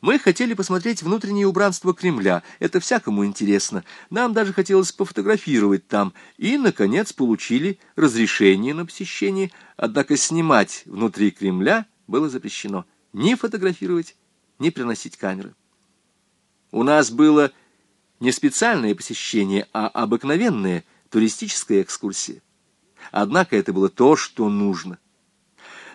Мы хотели посмотреть внутреннее убранство Кремля. Это всякому интересно. Нам даже хотелось пофотографировать там. И, наконец, получили разрешение на посещение. Однако снимать внутри Кремля было запрещено. Ни фотографировать, ни приносить камеры. У нас было не специальное посещение, а обыкновенная туристическая экскурсия. Однако это было то, что нужно.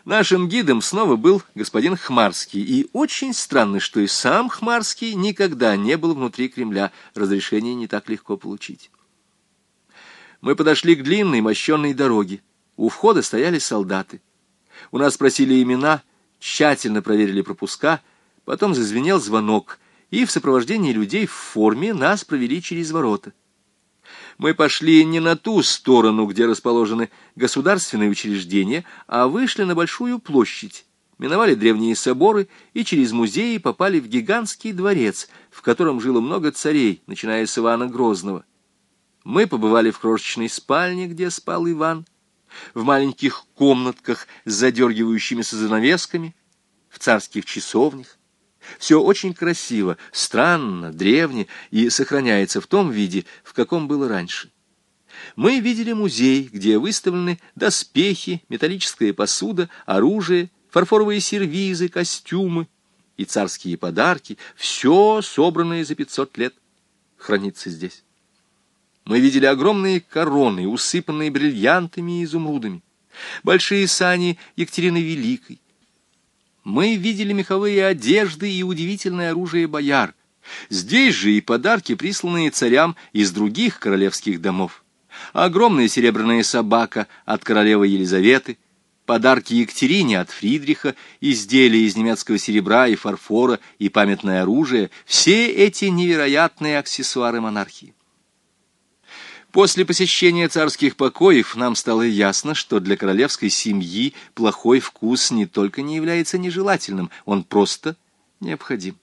Нашим гидом снова был господин Хмарский, и очень странно, что и сам Хмарский никогда не был внутри Кремля, разрешение не так легко получить. Мы подошли к длинной мощенной дороге. У входа стояли солдаты. У нас спросили имена, тщательно проверили пропуска, потом зазвенел звонок, и в сопровождении людей в форме нас провели через ворота. Мы пошли не на ту сторону, где расположены государственные учреждения, а вышли на большую площадь, миновали древние соборы и через музеи попали в гигантский дворец, в котором жило много царей, начиная с Ивана Грозного. Мы побывали в крошечной спальне, где спал Иван, в маленьких комнатках с задергивающимися занавесками, в царских часовнях. Все очень красиво, странно, древне и сохраняется в том виде, в каком было раньше. Мы видели музей, где выставлены доспехи, металлическая посуда, оружие, фарфоровые сервизы, костюмы и царские подарки, все собранное за 500 лет, хранится здесь. Мы видели огромные короны, усыпанные бриллиантами и изумрудами, большие сани Екатерины Великой, мы видели меховые одежды и удивительное оружие бояр. Здесь же и подарки, присланные царям из других королевских домов. Огромная серебряная собака от королевы Елизаветы, подарки Екатерине от Фридриха, изделия из немецкого серебра и фарфора и памятное оружие — все эти невероятные аксессуары монархии. После посещения царских покоев нам стало ясно, что для королевской семьи плохой вкус не только не является нежелательным, он просто необходим.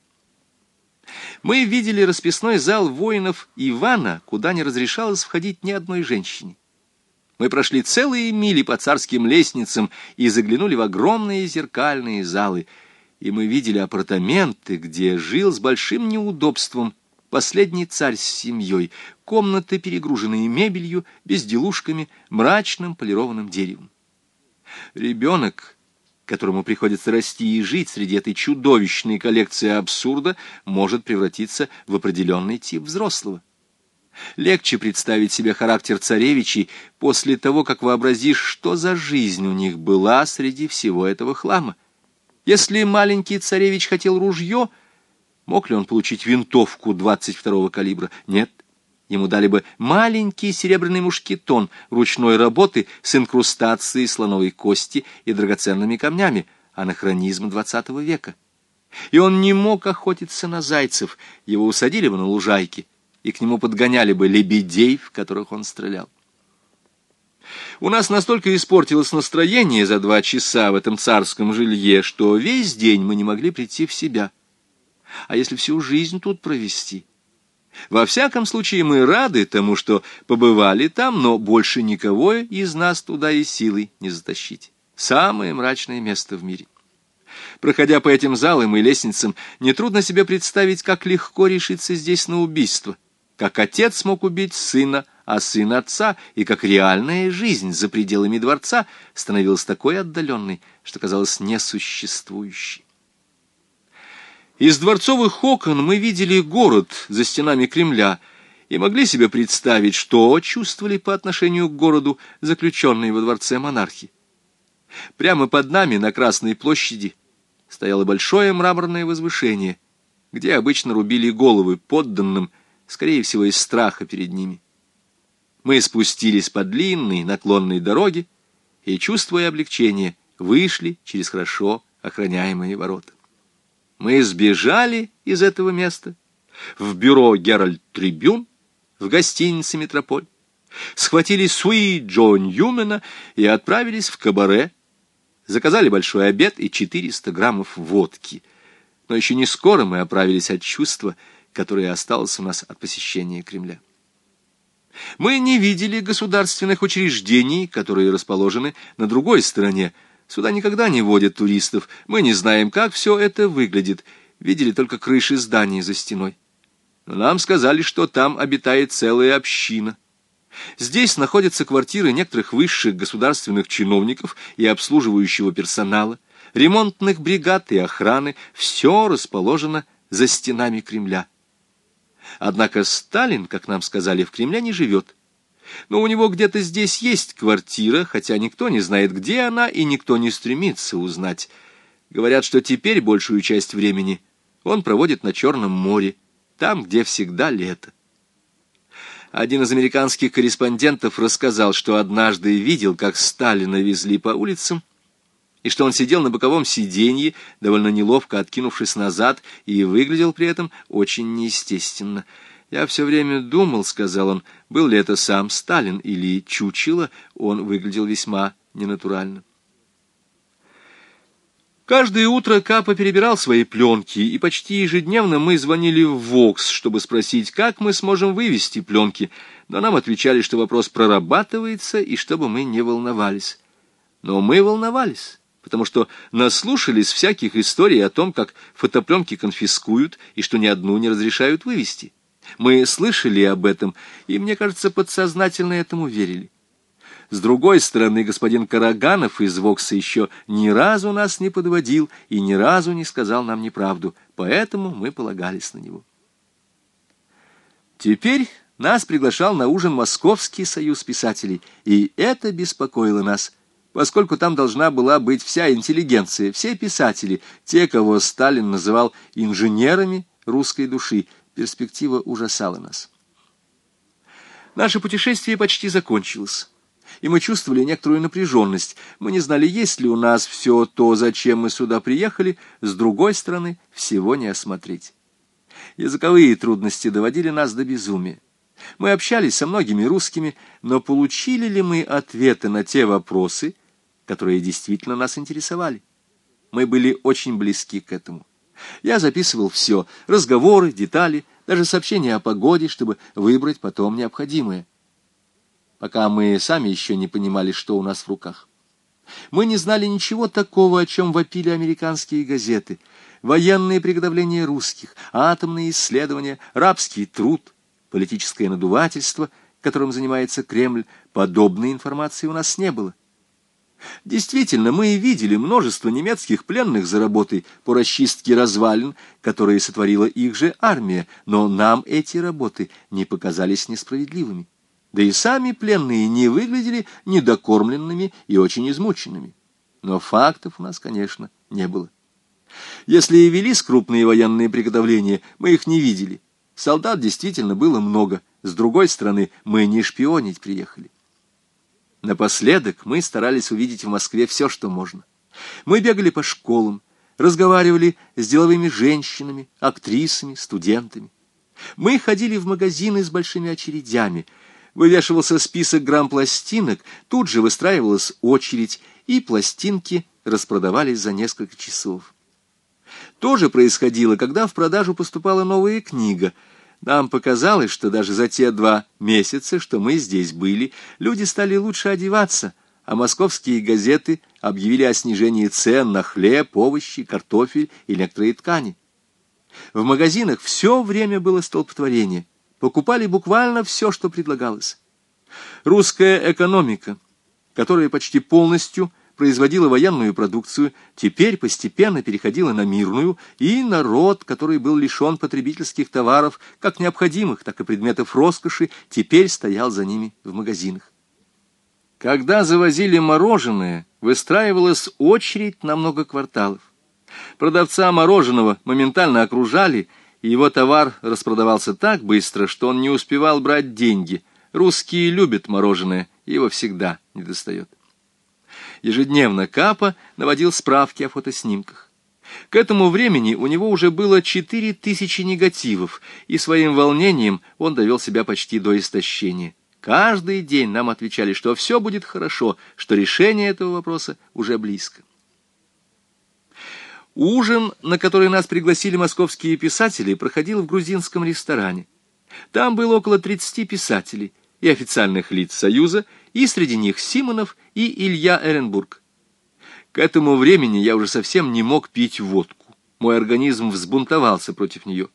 Мы видели расписной зал воинов Ивана, куда не разрешалось входить ни одной женщине. Мы прошли целые мили по царским лестницам и заглянули в огромные зеркальные залы, и мы видели апартаменты, где жил с большим неудобством Последний царь с семьей, комнаты, перегруженные мебелью, безделушками, мрачным полированным деревом. Ребенок, которому приходится расти и жить среди этой чудовищной коллекции абсурда, может превратиться в определенный тип взрослого. Легче представить себе характер царевичей после того, как вообразишь, что за жизнь у них была среди всего этого хлама. Если маленький царевич хотел ружье — Мог ли он получить винтовку 22-го калибра? Нет. Ему дали бы маленький серебряный мушкетон ручной работы с инкрустацией слоновой кости и драгоценными камнями, анахронизм XX века. И он не мог охотиться на зайцев, его усадили бы на лужайке, и к нему подгоняли бы лебедей, в которых он стрелял. У нас настолько испортилось настроение за два часа в этом царском жилье, что весь день мы не могли прийти в себя а если всю жизнь тут провести? Во всяком случае, мы рады тому, что побывали там, но больше никого из нас туда и силой не затащить. Самое мрачное место в мире. Проходя по этим залам и лестницам, нетрудно себе представить, как легко решиться здесь на убийство, как отец мог убить сына, а сын отца, и как реальная жизнь за пределами дворца становилась такой отдаленной, что казалось несуществующей. Из дворцовых окон мы видели город за стенами Кремля и могли себе представить, что чувствовали по отношению к городу заключенные во дворце монархи. Прямо под нами на Красной площади стояло большое мраморное возвышение, где обычно рубили головы подданным, скорее всего, из страха перед ними. Мы спустились по длинной наклонной дороге и, чувствуя облегчение, вышли через хорошо охраняемые ворота. Мы сбежали из этого места в бюро «Геральт Трибюн» в гостинице «Метрополь», схватили Суи Джо Ньюмена и отправились в кабаре, заказали большой обед и 400 граммов водки. Но еще не скоро мы оправились от чувства, которое осталось у нас от посещения Кремля. Мы не видели государственных учреждений, которые расположены на другой стороне, Сюда никогда не водят туристов. Мы не знаем, как все это выглядит. видели только крыши зданий за стеной. Но нам сказали, что там обитает целая община. Здесь находятся квартиры некоторых высших государственных чиновников и обслуживающего персонала, ремонтных бригад и охраны. Все расположено за стенами Кремля. Однако Сталин, как нам сказали, в Кремле не живет. Но у него где-то здесь есть квартира, хотя никто не знает, где она, и никто не стремится узнать. Говорят, что теперь большую часть времени он проводит на Черном море, там, где всегда лето. Один из американских корреспондентов рассказал, что однажды видел, как Сталина везли по улицам, и что он сидел на боковом сиденье, довольно неловко откинувшись назад, и выглядел при этом очень неестественно. «Я все время думал, — сказал он, — был ли это сам Сталин или чучело, он выглядел весьма ненатурально. Каждое утро Капа перебирал свои пленки, и почти ежедневно мы звонили в ВОКС, чтобы спросить, как мы сможем вывести пленки, но нам отвечали, что вопрос прорабатывается, и чтобы мы не волновались. Но мы волновались, потому что наслушались всяких историй о том, как фотопленки конфискуют, и что ни одну не разрешают вывести. Мы слышали об этом, и, мне кажется, подсознательно этому верили. С другой стороны, господин Караганов из Вокса еще ни разу нас не подводил и ни разу не сказал нам неправду, поэтому мы полагались на него. Теперь нас приглашал на ужин Московский союз писателей, и это беспокоило нас, поскольку там должна была быть вся интеллигенция, все писатели, те, кого Сталин называл инженерами русской души. Перспектива ужасала нас. Наше путешествие почти закончилось и мы чувствовали некоторую напряженность. Мы не знали, есть ли у нас все то, зачем мы сюда приехали, с другой стороны, всего не осмотреть. Языковые трудности доводили нас до безумия. Мы общались со многими русскими, но получили ли мы ответы на те вопросы, которые действительно нас интересовали? Мы были очень близки к этому. Я записывал все — разговоры, детали, даже сообщения о погоде, чтобы выбрать потом необходимое пока мы сами еще не понимали, что у нас в руках. Мы не знали ничего такого, о чем вопили американские газеты. Военные приготовления русских, атомные исследования, рабский труд, политическое надувательство, которым занимается Кремль, подобной информации у нас не было. Действительно, мы видели множество немецких пленных за работой по расчистке развалин, которые сотворила их же армия, но нам эти работы не показались несправедливыми да и сами пленные не выглядели недокормленными и очень измученными. Но фактов у нас, конечно, не было. Если и велись крупные военные приготовления, мы их не видели. Солдат действительно было много. С другой стороны, мы не шпионить приехали. Напоследок мы старались увидеть в Москве все, что можно. Мы бегали по школам, разговаривали с деловыми женщинами, актрисами, студентами. Мы ходили в магазины с большими очередями — Вывешивался список грамм пластинок, тут же выстраивалась очередь, и пластинки распродавались за несколько часов. То же происходило, когда в продажу поступала новая книга. Нам показалось, что даже за те два месяца, что мы здесь были, люди стали лучше одеваться, а московские газеты объявили о снижении цен на хлеб, овощи, картофель и некоторые ткани. В магазинах все время было столпотворение — покупали буквально все, что предлагалось. Русская экономика, которая почти полностью производила военную продукцию, теперь постепенно переходила на мирную, и народ, который был лишен потребительских товаров, как необходимых, так и предметов роскоши, теперь стоял за ними в магазинах. Когда завозили мороженое, выстраивалась очередь на много кварталов. Продавца мороженого моментально окружали и его товар распродавался так быстро, что он не успевал брать деньги. Русские любят мороженое, его всегда не достает. Ежедневно Капа наводил справки о фотоснимках. К этому времени у него уже было четыре тысячи негативов, и своим волнением он довел себя почти до истощения. Каждый день нам отвечали, что все будет хорошо, что решение этого вопроса уже близко. Ужин, на который нас пригласили московские писатели, проходил в грузинском ресторане. Там было около 30 писателей и официальных лиц Союза, и среди них Симонов и Илья Эренбург. К этому времени я уже совсем не мог пить водку. Мой организм взбунтовался против нее.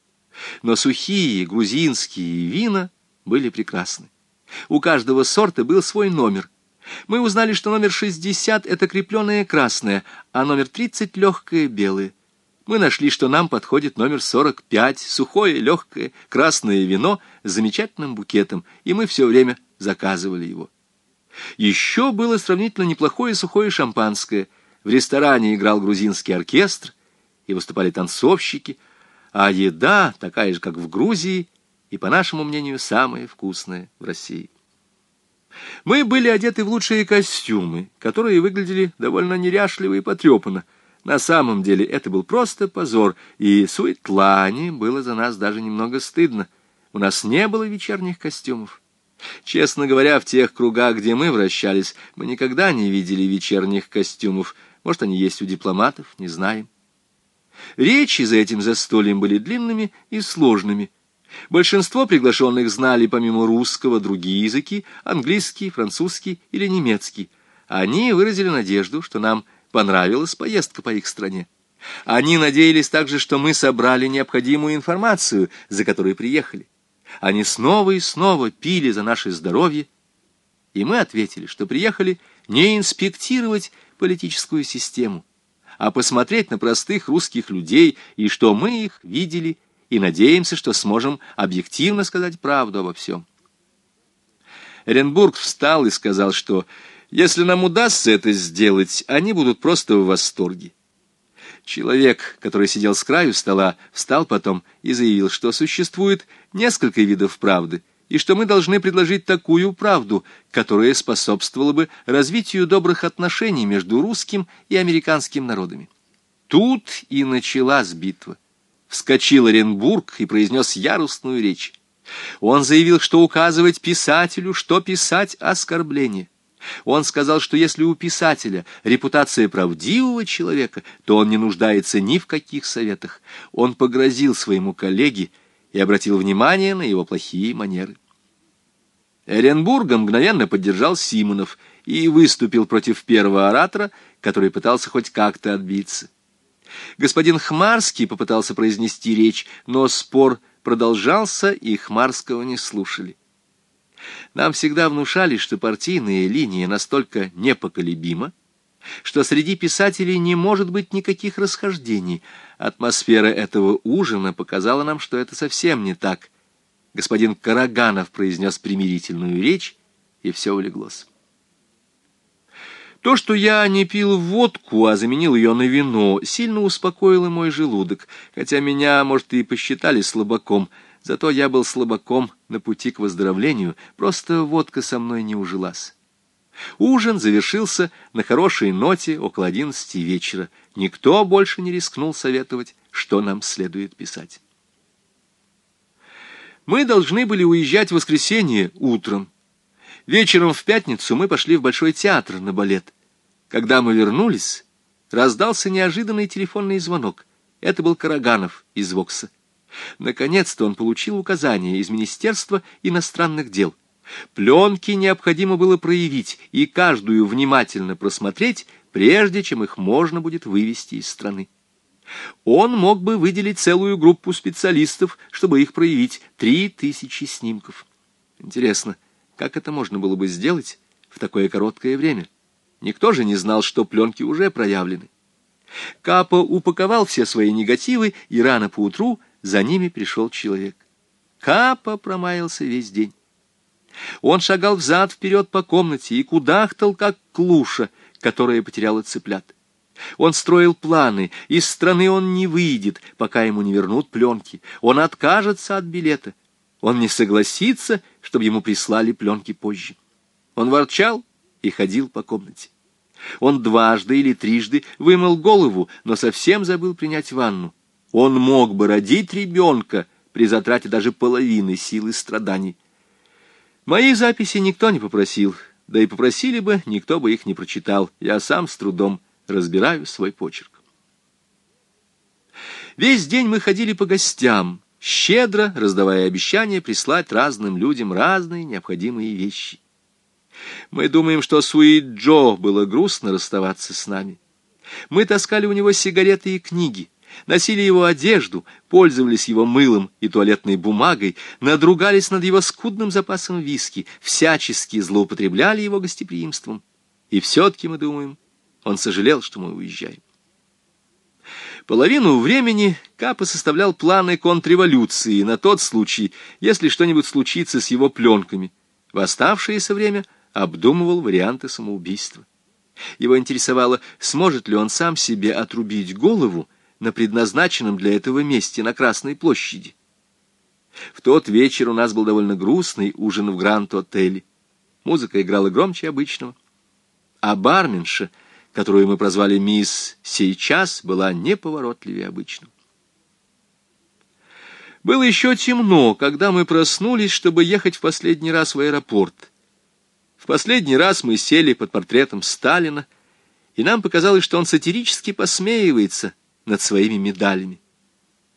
Но сухие грузинские вина были прекрасны. У каждого сорта был свой номер. Мы узнали, что номер 60 — это крепленное красное, а номер 30 — легкое белое. Мы нашли, что нам подходит номер 45, сухое, легкое, красное вино с замечательным букетом, и мы все время заказывали его. Еще было сравнительно неплохое сухое шампанское. В ресторане играл грузинский оркестр, и выступали танцовщики, а еда такая же, как в Грузии, и, по нашему мнению, самая вкусная в России. Мы были одеты в лучшие костюмы, которые выглядели довольно неряшливо и потрепанно. На самом деле это был просто позор, и Суетлане было за нас даже немного стыдно. У нас не было вечерних костюмов. Честно говоря, в тех кругах, где мы вращались, мы никогда не видели вечерних костюмов. Может, они есть у дипломатов, не знаем. Речи за этим застольем были длинными и сложными. Большинство приглашенных знали помимо русского другие языки, английский, французский или немецкий. Они выразили надежду, что нам понравилась поездка по их стране. Они надеялись также, что мы собрали необходимую информацию, за которой приехали. Они снова и снова пили за наше здоровье, и мы ответили, что приехали не инспектировать политическую систему, а посмотреть на простых русских людей, и что мы их видели, и надеемся, что сможем объективно сказать правду обо всем. Эренбург встал и сказал, что если нам удастся это сделать, они будут просто в восторге. Человек, который сидел с краю стола, встал потом и заявил, что существует несколько видов правды, и что мы должны предложить такую правду, которая способствовала бы развитию добрых отношений между русским и американским народами. Тут и началась битва. Вскочил Оренбург и произнес яростную речь. Он заявил, что указывать писателю, что писать оскорбление. Он сказал, что если у писателя репутация правдивого человека, то он не нуждается ни в каких советах. Он погрозил своему коллеге и обратил внимание на его плохие манеры. Эренбурга мгновенно поддержал Симонов и выступил против первого оратора, который пытался хоть как-то отбиться. Господин Хмарский попытался произнести речь, но спор продолжался, и Хмарского не слушали. Нам всегда внушали, что партийная линия настолько непоколебима, что среди писателей не может быть никаких расхождений. Атмосфера этого ужина показала нам, что это совсем не так. Господин Караганов произнес примирительную речь, и все улеглось. То, что я не пил водку, а заменил ее на вино, сильно успокоило мой желудок, хотя меня, может, и посчитали слабаком — Зато я был слабаком на пути к выздоровлению, просто водка со мной не ужилась. Ужин завершился на хорошей ноте около одиннадцати вечера. Никто больше не рискнул советовать, что нам следует писать. Мы должны были уезжать в воскресенье утром. Вечером в пятницу мы пошли в Большой театр на балет. Когда мы вернулись, раздался неожиданный телефонный звонок. Это был Караганов из Вокса. Наконец-то он получил указание из Министерства иностранных дел. Пленки необходимо было проявить и каждую внимательно просмотреть, прежде чем их можно будет вывести из страны. Он мог бы выделить целую группу специалистов, чтобы их проявить, три тысячи снимков. Интересно, как это можно было бы сделать в такое короткое время? Никто же не знал, что пленки уже проявлены. Капо упаковал все свои негативы и рано поутру за ними пришел человек. Капа промаялся весь день. Он шагал взад-вперед по комнате и кудахтал, как клуша, которая потеряла цыплят. Он строил планы, из страны он не выйдет, пока ему не вернут пленки. Он откажется от билета. Он не согласится, чтобы ему прислали пленки позже. Он ворчал и ходил по комнате. Он дважды или трижды вымыл голову, но совсем забыл принять ванну. Он мог бы родить ребенка при затрате даже половины силы страданий. Мои записи никто не попросил, да и попросили бы, никто бы их не прочитал. Я сам с трудом разбираю свой почерк. Весь день мы ходили по гостям, щедро раздавая обещания прислать разным людям разные необходимые вещи. Мы думаем, что Суи Джо было грустно расставаться с нами. Мы таскали у него сигареты и книги, носили его одежду, пользовались его мылом и туалетной бумагой, надругались над его скудным запасом виски, всячески злоупотребляли его гостеприимством. И все-таки, мы думаем, он сожалел, что мы уезжаем. Половину времени Капа составлял планы контрреволюции на тот случай, если что-нибудь случится с его пленками. В оставшееся время обдумывал варианты самоубийства. Его интересовало, сможет ли он сам себе отрубить голову на предназначенном для этого месте на Красной площади. В тот вечер у нас был довольно грустный ужин в Гранд-отеле. Музыка играла громче обычного. А барменша — которую мы прозвали мисс «Сейчас», была неповоротливее обычного. Было еще темно, когда мы проснулись, чтобы ехать в последний раз в аэропорт. В последний раз мы сели под портретом Сталина, и нам показалось, что он сатирически посмеивается над своими медалями.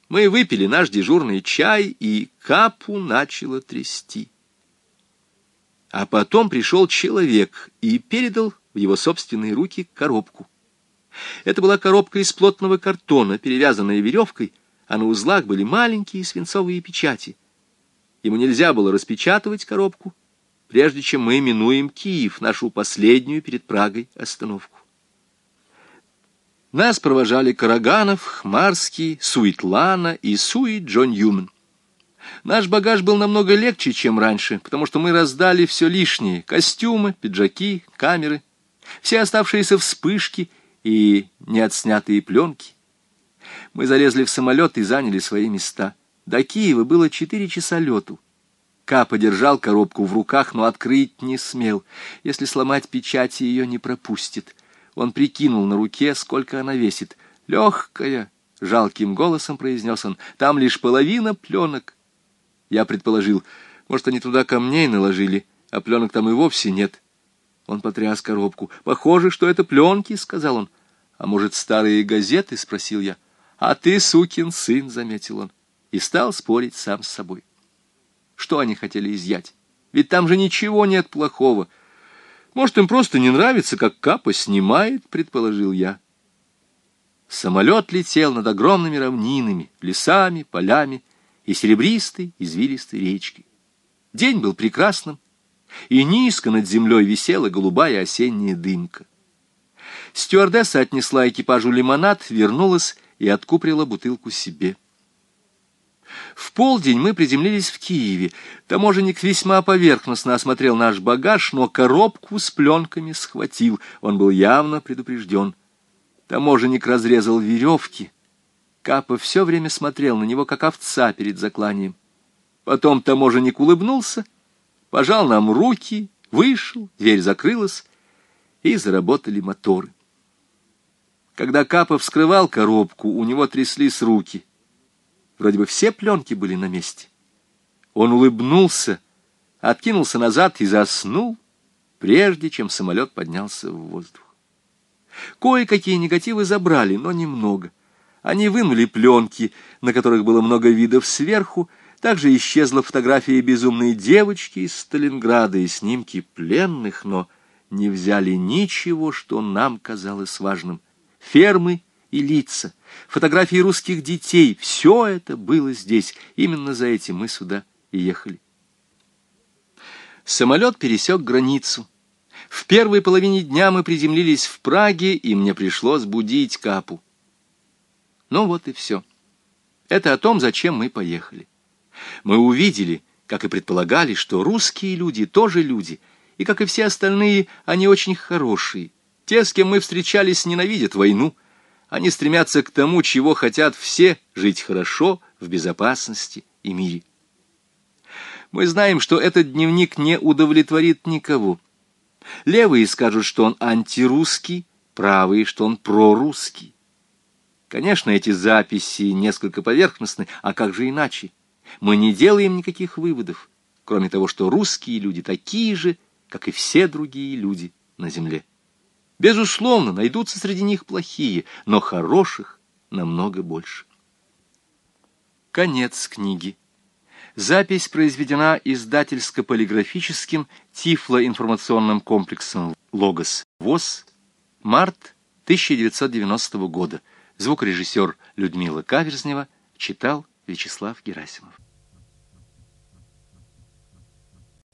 Мы выпили наш дежурный чай, и капу начало трясти. А потом пришел человек и передал в его собственные руки коробку. Это была коробка из плотного картона, перевязанная веревкой, а на узлах были маленькие свинцовые печати. Ему нельзя было распечатывать коробку, прежде чем мы минуем Киев, нашу последнюю перед Прагой остановку. Нас провожали Караганов, Хмарский, Суитлана и Суи Джон Юман. Наш багаж был намного легче, чем раньше, потому что мы раздали все лишнее — костюмы, пиджаки, камеры все оставшиеся вспышки и неотснятые пленки. Мы залезли в самолет и заняли свои места. До Киева было четыре часа лету. Капа держал коробку в руках, но открыть не смел. Если сломать печати, ее не пропустит. Он прикинул на руке, сколько она весит. «Легкая!» — жалким голосом произнес он. «Там лишь половина пленок». Я предположил, может, они туда камней наложили, а пленок там и вовсе нет. Он потряс коробку. «Похоже, что это пленки», — сказал он. «А может, старые газеты?» — спросил я. «А ты, сукин сын», — заметил он. И стал спорить сам с собой. Что они хотели изъять? Ведь там же ничего нет плохого. Может, им просто не нравится, как Капа снимает, предположил я. Самолет летел над огромными равнинами, лесами, полями и серебристой, извилистой речкой. День был прекрасным, и низко над землей висела голубая осенняя дымка. Стюардесса отнесла экипажу лимонад, вернулась и откуприла бутылку себе. В полдень мы приземлились в Киеве. Таможенник весьма поверхностно осмотрел наш багаж, но коробку с пленками схватил. Он был явно предупрежден. Таможенник разрезал веревки. Капа все время смотрел на него, как овца перед закланием. Потом таможенник улыбнулся — пожал нам руки, вышел, дверь закрылась, и заработали моторы. Когда Капа вскрывал коробку, у него тряслись руки. Вроде бы все пленки были на месте. Он улыбнулся, откинулся назад и заснул, прежде чем самолет поднялся в воздух. Кое-какие негативы забрали, но немного. Они вынули пленки, на которых было много видов сверху, также исчезла фотография безумной девочки из Сталинграда и снимки пленных, но не взяли ничего, что нам казалось важным. Фермы и лица, фотографии русских детей — все это было здесь. Именно за этим мы сюда и ехали. Самолет пересек границу. В первой половине дня мы приземлились в Праге, и мне пришлось будить Капу. Ну вот и все. Это о том, зачем мы поехали. Мы увидели, как и предполагали, что русские люди тоже люди, и, как и все остальные, они очень хорошие. Те, с кем мы встречались, ненавидят войну. Они стремятся к тому, чего хотят все — жить хорошо, в безопасности и мире. Мы знаем, что этот дневник не удовлетворит никого. Левые скажут, что он антирусский, правые, что он прорусский. Конечно, эти записи несколько поверхностны, а как же иначе? Мы не делаем никаких выводов, кроме того, что русские люди такие же, как и все другие люди на земле. Безусловно, найдутся среди них плохие, но хороших намного больше. Конец книги. Запись произведена издательско-полиграфическим тифлоинформационным комплексом «Логос ВОЗ», март 1990 года. Звукорежиссер Людмила Каверзнева читал Вячеслав Герасимов.